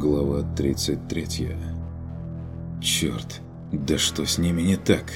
Глава 33 «Черт, да что с ними не так?»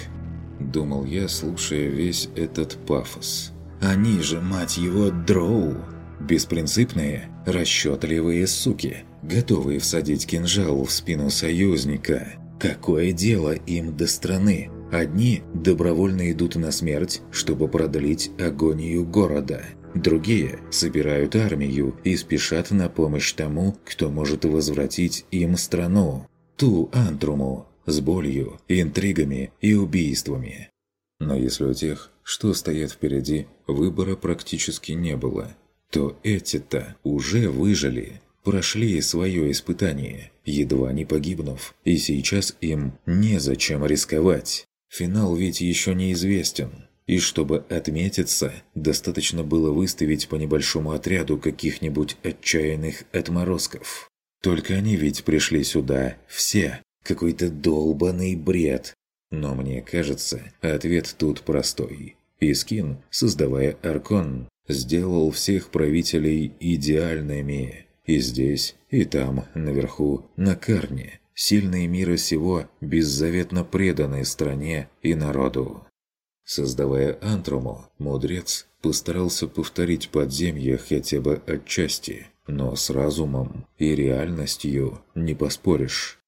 Думал я, слушая весь этот пафос. «Они же, мать его, дроу!» Беспринципные, расчетливые суки, готовые всадить кинжал в спину союзника. Какое дело им до страны? Одни добровольно идут на смерть, чтобы продлить агонию города. Другие собирают армию и спешат на помощь тому, кто может возвратить им страну. Ту Антруму, с болью, интригами и убийствами. Но если у тех, что стоят впереди, выбора практически не было, то эти-то уже выжили, прошли свое испытание, едва не погибнув, и сейчас им незачем рисковать. Финал ведь еще неизвестен. И чтобы отметиться, достаточно было выставить по небольшому отряду каких-нибудь отчаянных отморозков. Только они ведь пришли сюда все. Какой-то долбанный бред. Но мне кажется, ответ тут простой. Искин, создавая Аркон, сделал всех правителей идеальными. И здесь, и там, наверху, на Карне, сильные мира сего беззаветно преданы стране и народу. Создавая Антруму, мудрец постарался повторить подземье хотя бы отчасти, но с разумом и реальностью не поспоришь.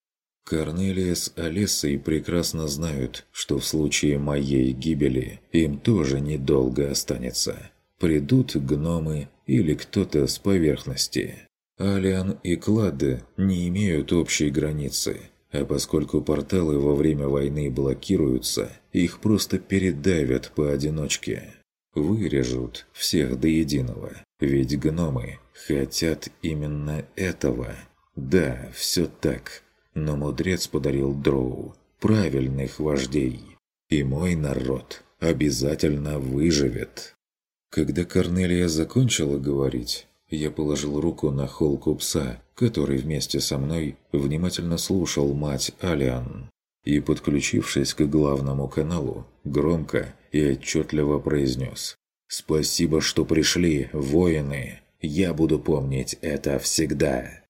Корнелия с Олессой прекрасно знают, что в случае моей гибели им тоже недолго останется. Придут гномы или кто-то с поверхности. Алиан и Клады не имеют общей границы, а поскольку порталы во время войны блокируются, их просто передавят поодиночке. Вырежут всех до единого, ведь гномы хотят именно этого. Да, все так но мудрец подарил дроу правильных вождей. И мой народ обязательно выживет. Когда Корнелия закончила говорить, я положил руку на холку пса, который вместе со мной внимательно слушал мать Алиан. И, подключившись к главному каналу, громко и отчетливо произнес «Спасибо, что пришли, воины! Я буду помнить это всегда!»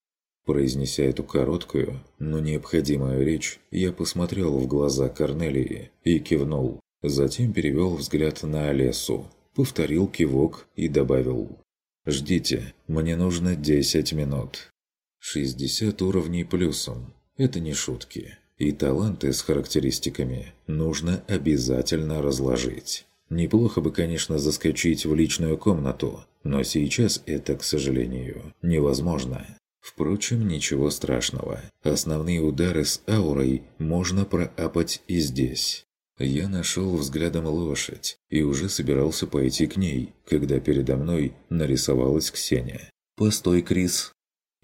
Произнеся эту короткую, но необходимую речь, я посмотрел в глаза Корнелии и кивнул. Затем перевел взгляд на Олесу, повторил кивок и добавил «Ждите, мне нужно 10 минут». 60 уровней плюсом – это не шутки. И таланты с характеристиками нужно обязательно разложить. Неплохо бы, конечно, заскочить в личную комнату, но сейчас это, к сожалению, невозможно. Впрочем, ничего страшного. Основные удары с аурой можно проапать и здесь. Я нашел взглядом лошадь и уже собирался пойти к ней, когда передо мной нарисовалась Ксения. «Постой, Крис!»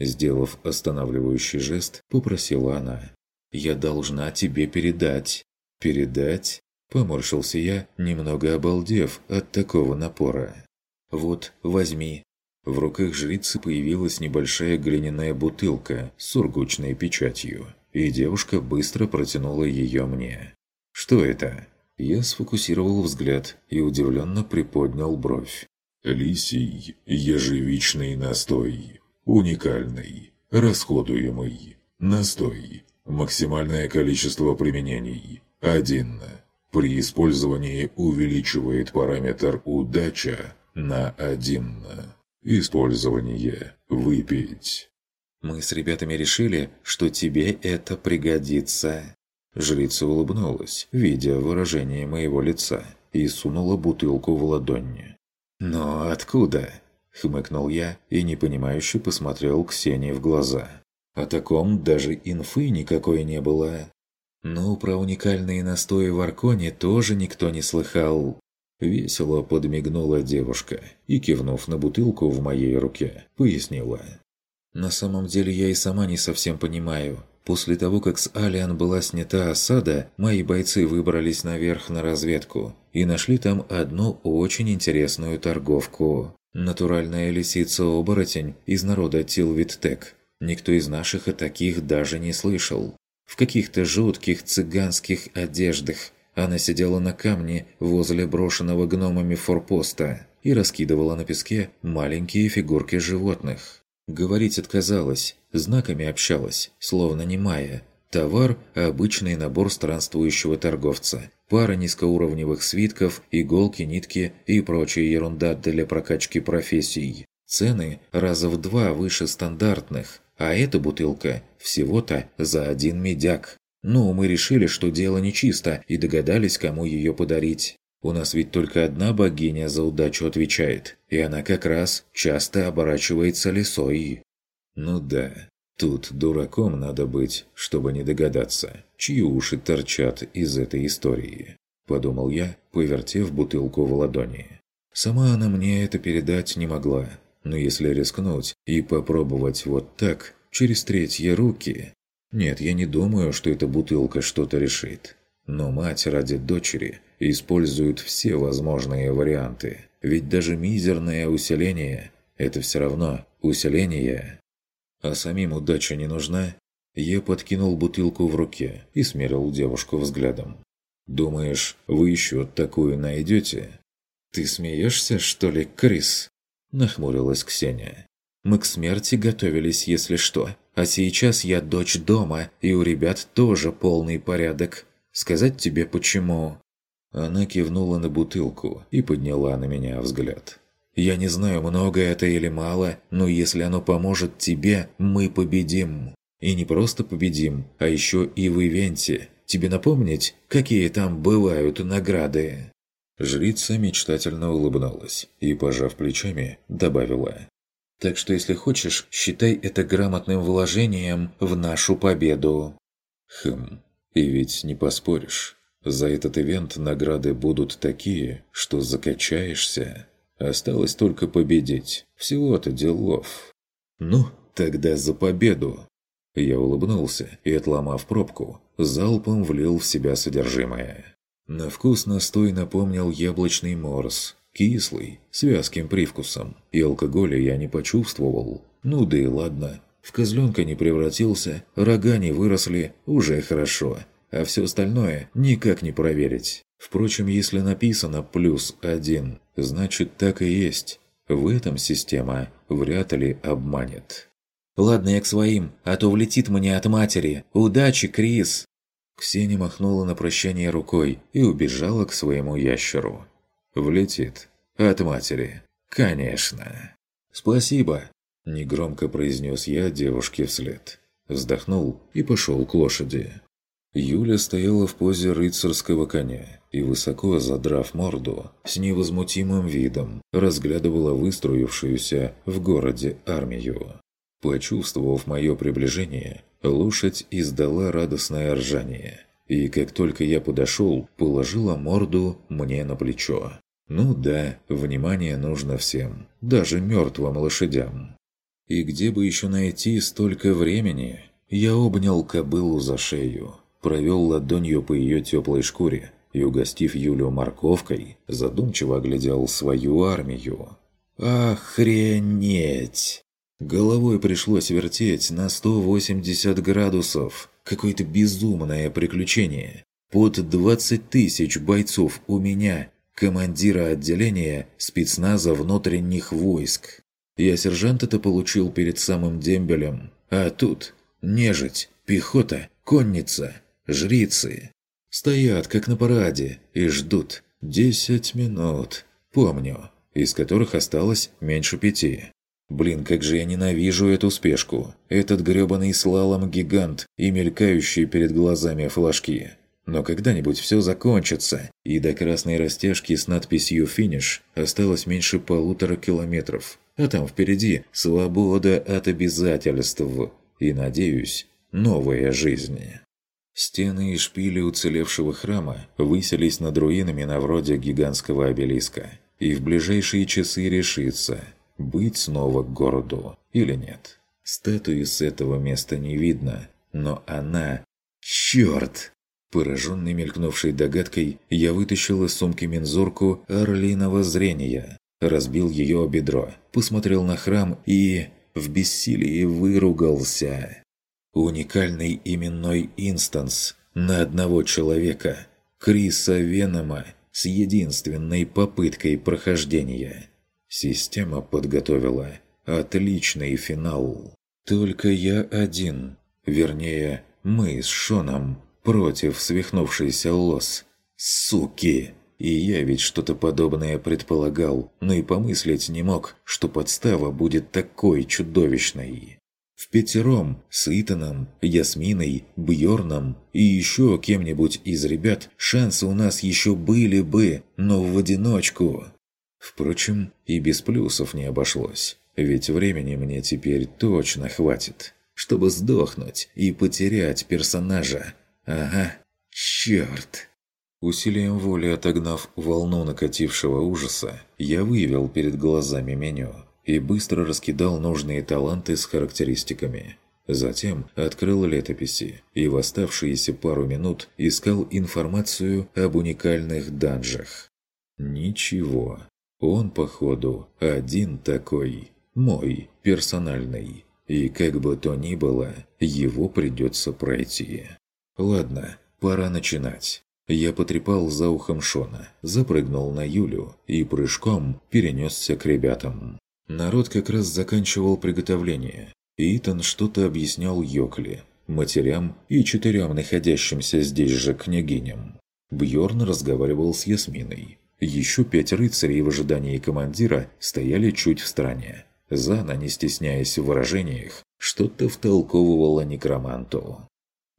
Сделав останавливающий жест, попросила она. «Я должна тебе передать». «Передать?» Поморщился я, немного обалдев от такого напора. «Вот, возьми, в руках жрицы появилась небольшая глиняная бутылка с сургучной печатью, и девушка быстро протянула ее мне. «Что это?» Я сфокусировал взгляд и удивленно приподнял бровь. «Лисий ежевичный настой. Уникальный. Расходуемый. Настой. Максимальное количество применений. Один. При использовании увеличивает параметр «удача» на один. Использование. Выпить. Мы с ребятами решили, что тебе это пригодится. Жрица улыбнулась, видя выражение моего лица, и сунула бутылку в ладонь. «Но откуда?» – хмыкнул я и непонимающе посмотрел Ксении в глаза. О таком даже инфы никакой не было. Ну, про уникальные настои в Арконе тоже никто не слыхал. Весело подмигнула девушка и, кивнув на бутылку в моей руке, пояснила. «На самом деле я и сама не совсем понимаю. После того, как с Алиан была снята осада, мои бойцы выбрались наверх на разведку и нашли там одну очень интересную торговку. Натуральная лисица-оборотень из народа Тилвиттек. Никто из наших о таких даже не слышал. В каких-то жутких цыганских одеждах – она сидела на камне возле брошенного гномами форпоста и раскидывала на песке маленькие фигурки животных. Говорить отказалась, знаками общалась, словно немая. Товар – обычный набор странствующего торговца. Пара низкоуровневых свитков, иголки, нитки и прочая ерунда для прокачки профессий. Цены раза в два выше стандартных, а эта бутылка всего-то за один медяк. Ну, мы решили, что дело нечисто, и догадались, кому ее подарить. У нас ведь только одна богиня за удачу отвечает, и она как раз часто оборачивается лисой. Ну да, тут дураком надо быть, чтобы не догадаться, чьи уши торчат из этой истории. Подумал я, повертев бутылку в ладони. Сама она мне это передать не могла, но если рискнуть и попробовать вот так, через третьи руки, нет, я не думаю, что эта бутылка что-то решит. Но мать ради дочери использует все возможные варианты. Ведь даже мизерное усиление – это все равно усиление. А самим удача не нужна? Я подкинул бутылку в руке и смерил девушку взглядом. «Думаешь, вы еще такую найдете?» «Ты смеешься, что ли, Крис?» – нахмурилась Ксения. «Мы к смерти готовились, если что. А сейчас я дочь дома, и у ребят тоже полный порядок. Сказать тебе почему?» Она кивнула на бутылку и подняла на меня взгляд. «Я не знаю, много это или мало, но если оно поможет тебе, мы победим. И не просто победим, а еще и в ивенте. Тебе напомнить, какие там бывают награды?» Жрица мечтательно улыбнулась и, пожав плечами, добавила. Так что, если хочешь, считай это грамотным вложением в нашу победу». «Хм, и ведь не поспоришь. За этот ивент награды будут такие, что закачаешься. Осталось только победить. Всего-то делов». «Ну, тогда за победу!» Я улыбнулся и, отломав пробку, залпом влил в себя содержимое. На вкус настой напомнил яблочный морс, Кислый, с вязким привкусом. И алкоголя я не почувствовал. Ну да и ладно. В козленка не превратился, рога не выросли, уже хорошо. А все остальное никак не проверить. Впрочем, если написано «плюс один», значит так и есть. В этом система вряд ли обманет. «Ладно, я к своим, а то влетит мне от матери. Удачи, Крис!» Ксения махнула на прощание рукой и убежала к своему ящеру. Влетит. От матери. Конечно. Спасибо. Негромко произнес я девушке вслед. Вздохнул и пошел к лошади. Юля стояла в позе рыцарского коня и, высоко задрав морду, с невозмутимым видом разглядывала выстроившуюся в городе армию. Почувствовав мое приближение, лошадь издала радостное ржание, и как только я подошел, положила морду мне на плечо. Ну да, внимание нужно всем, даже мертвым лошадям. И где бы еще найти столько времени? Я обнял кобылу за шею, провел ладонью по ее теплой шкуре и, угостив Юлю морковкой, задумчиво оглядел свою армию. «Охренеть!» Головой пришлось вертеть на 180 градусов. Какое-то безумное приключение. Под 20 тысяч бойцов у меня командира отделения спецназа внутренних войск. Я сержант это получил перед самым дембелем. А тут нежить, пехота, конница, жрицы. Стоят, как на параде, и ждут. Десять минут. Помню. Из которых осталось меньше пяти. Блин, как же я ненавижу эту спешку. Этот грёбаный слалом-гигант и мелькающие перед глазами флажки. Но когда-нибудь все закончится, и до красной растяжки с надписью «Финиш» осталось меньше полутора километров. А там впереди свобода от обязательств и, надеюсь, новая жизнь. Стены и шпили уцелевшего храма высились над руинами на вроде гигантского обелиска. И в ближайшие часы решится, быть снова к городу или нет. Статуи с этого места не видно, но она... Черт! Пораженный мелькнувшей догадкой, я вытащил из сумки мензурку орлиного зрения, разбил ее о бедро, посмотрел на храм и... в бессилии выругался. Уникальный именной инстанс на одного человека, Криса Венома, с единственной попыткой прохождения. Система подготовила Отличный финал. Только я один, вернее, мы с Шоном против свихнувшейся лос. Суки! И я ведь что-то подобное предполагал, но и помыслить не мог, что подстава будет такой чудовищной. В пятером с Итаном, Ясминой, Бьорном и еще кем-нибудь из ребят шансы у нас еще были бы, но в одиночку. Впрочем, и без плюсов не обошлось, ведь времени мне теперь точно хватит, чтобы сдохнуть и потерять персонажа. Ага, черт. Усилием воли отогнав волну накатившего ужаса, я вывел перед глазами меню и быстро раскидал нужные таланты с характеристиками. Затем открыл летописи и в оставшиеся пару минут искал информацию об уникальных данжах. Ничего. Он, походу, один такой. Мой, персональный. И как бы то ни было, его придется пройти. Ладно, пора начинать. Я потрепал за ухом Шона, запрыгнул на Юлю и прыжком перенесся к ребятам. Народ как раз заканчивал приготовление. Итан что-то объяснял Йокли, матерям и четырем находящимся здесь же княгиням. Бьорн разговаривал с Ясминой. Еще пять рыцарей в ожидании командира стояли чуть в стороне. Зана, не стесняясь в выражениях, что-то втолковывала некроманту.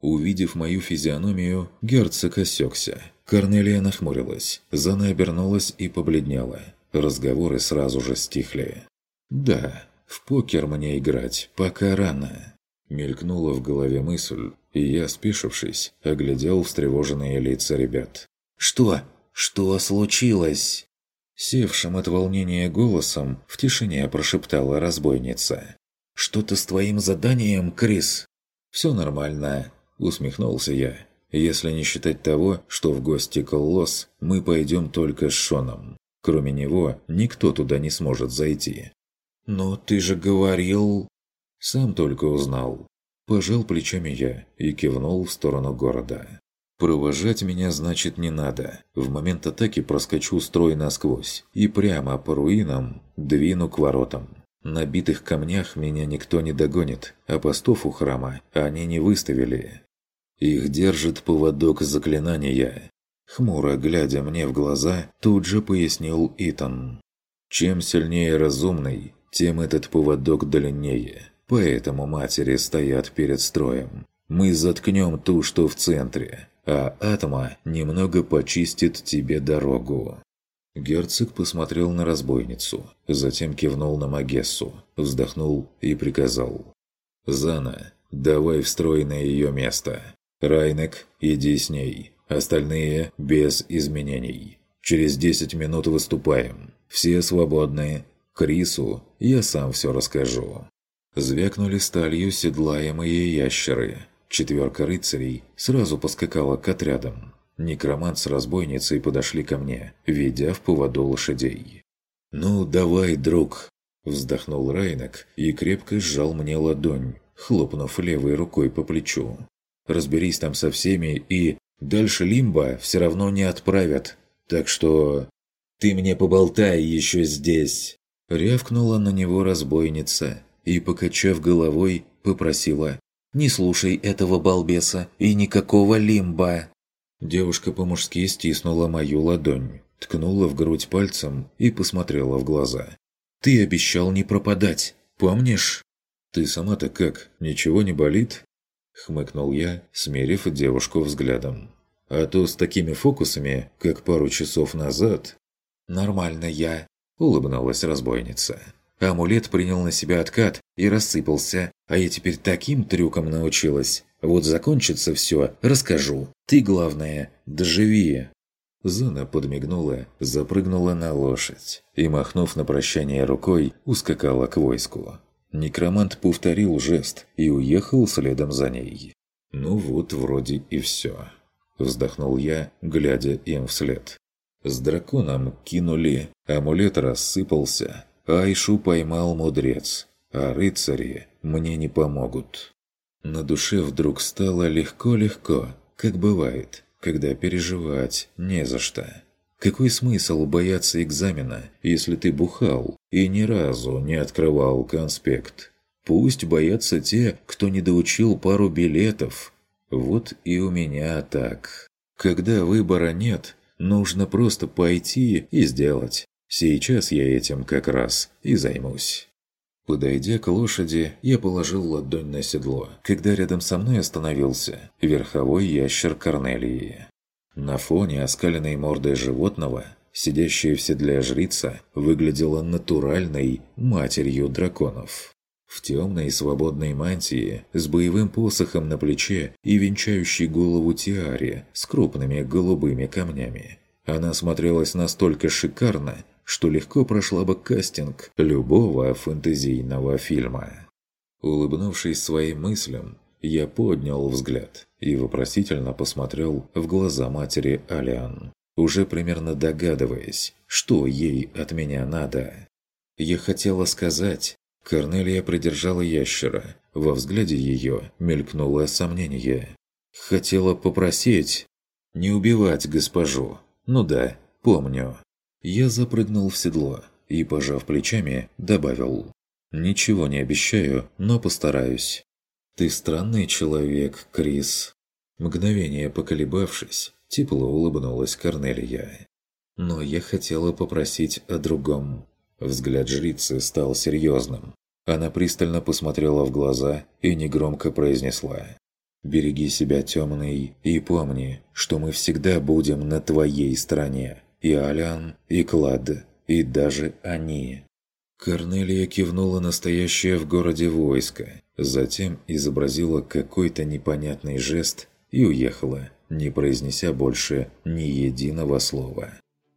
Увидев мою физиономию, герцог осекся. Корнелия нахмурилась, Зана обернулась и побледнела. Разговоры сразу же стихли. «Да, в покер мне играть пока рано». Мелькнула в голове мысль, и я, спешившись, оглядел встревоженные лица ребят. «Что? Что случилось?» Севшим от волнения голосом в тишине прошептала разбойница. «Что-то с твоим заданием, Крис?» «Все нормально», Усмехнулся я. Если не считать того, что в гости Коллос мы пойдем только с Шоном. Кроме него, никто туда не сможет зайти. «Но ты же говорил...» Сам только узнал. Пожал плечами я и кивнул в сторону города. Провожать меня, значит, не надо. В момент атаки проскочу строй насквозь и прямо по руинам двину к воротам. На битых камнях меня никто не догонит, а постов у храма они не выставили. Их держит поводок заклинания. Хмуро глядя мне в глаза, тут же пояснил Итан. Чем сильнее разумный, тем этот поводок длиннее. Поэтому матери стоят перед строем. Мы заткнем ту, что в центре, а Атма немного почистит тебе дорогу. Герцог посмотрел на разбойницу, затем кивнул на Магессу, вздохнул и приказал. «Зана, давай в строй на ее место. Райнек, иди с ней. Остальные без изменений. Через 10 минут выступаем. Все свободны. Крису я сам все расскажу». Звякнули сталью седлаемые ящеры. Четверка рыцарей сразу поскакала к отрядам. Некромант с разбойницей подошли ко мне, ведя в поводу лошадей. «Ну, давай, друг!» Вздохнул Райнак и крепко сжал мне ладонь, хлопнув левой рукой по плечу. «Разберись там со всеми и... Дальше Лимба все равно не отправят. Так что... Ты мне поболтай еще здесь!» Рявкнула на него разбойница и, покачав головой, попросила «Не слушай этого балбеса и никакого Лимба!» Девушка по-мужски стиснула мою ладонь, ткнула в грудь пальцем и посмотрела в глаза. «Ты обещал не пропадать, помнишь?» «Ты сама-то как, ничего не болит?» Хмыкнул я, смерив девушку взглядом. «А то с такими фокусами, как пару часов назад...» «Нормально я», — улыбнулась разбойница. Амулет принял на себя откат и рассыпался, а я теперь таким трюком научилась. Вот закончится все, расскажу. Ты, главное, доживи». Зона подмигнула, запрыгнула на лошадь и, махнув на прощание рукой, ускакала к войску. Некромант повторил жест и уехал следом за ней. «Ну вот, вроде и все», – вздохнул я, глядя им вслед. С драконом кинули, амулет рассыпался, Айшу поймал мудрец, а рыцари мне не помогут. На душе вдруг стало легко-легко, как бывает, когда переживать не за что. Какой смысл бояться экзамена, если ты бухал и ни разу не открывал конспект? Пусть боятся те, кто не доучил пару билетов. Вот и у меня так. Когда выбора нет, нужно просто пойти и сделать. Сейчас я этим как раз и займусь. Подойдя к лошади, я положил ладонь на седло, когда рядом со мной остановился верховой ящер Корнелии. На фоне оскаленной мордой животного, сидящая в седле жрица выглядела натуральной матерью драконов. В темной свободной мантии, с боевым посохом на плече и венчающей голову тиаре с крупными голубыми камнями. Она смотрелась настолько шикарно, что легко прошла бы кастинг любого фэнтезийного фильма. Улыбнувшись своим мыслям, я поднял взгляд и вопросительно посмотрел в глаза матери Алиан, уже примерно догадываясь, что ей от меня надо. Я хотела сказать... Корнелия придержала ящера. Во взгляде ее мелькнуло сомнение. Хотела попросить... Не убивать госпожу. Ну да, помню. Я запрыгнул в седло и, пожав плечами, добавил. «Ничего не обещаю, но постараюсь. «Ты странный человек, Крис». Мгновение поколебавшись, тепло улыбнулась Корнелия. «Но я хотела попросить о другом». Взгляд жрицы стал серьезным. Она пристально посмотрела в глаза и негромко произнесла. «Береги себя, темный, и помни, что мы всегда будем на твоей стороне. И Алян, и Клад, и даже они». Корнелия кивнула настоящее в городе войско, затем изобразила какой-то непонятный жест и уехала, не произнеся больше ни единого слова.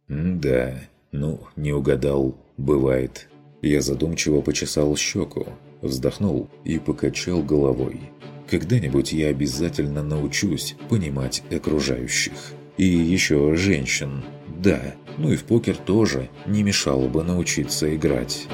«Да, ну, не угадал, бывает». Я задумчиво почесал щеку, вздохнул и покачал головой. «Когда-нибудь я обязательно научусь понимать окружающих. И еще женщин. Да, ну и в покер тоже не мешало бы научиться играть.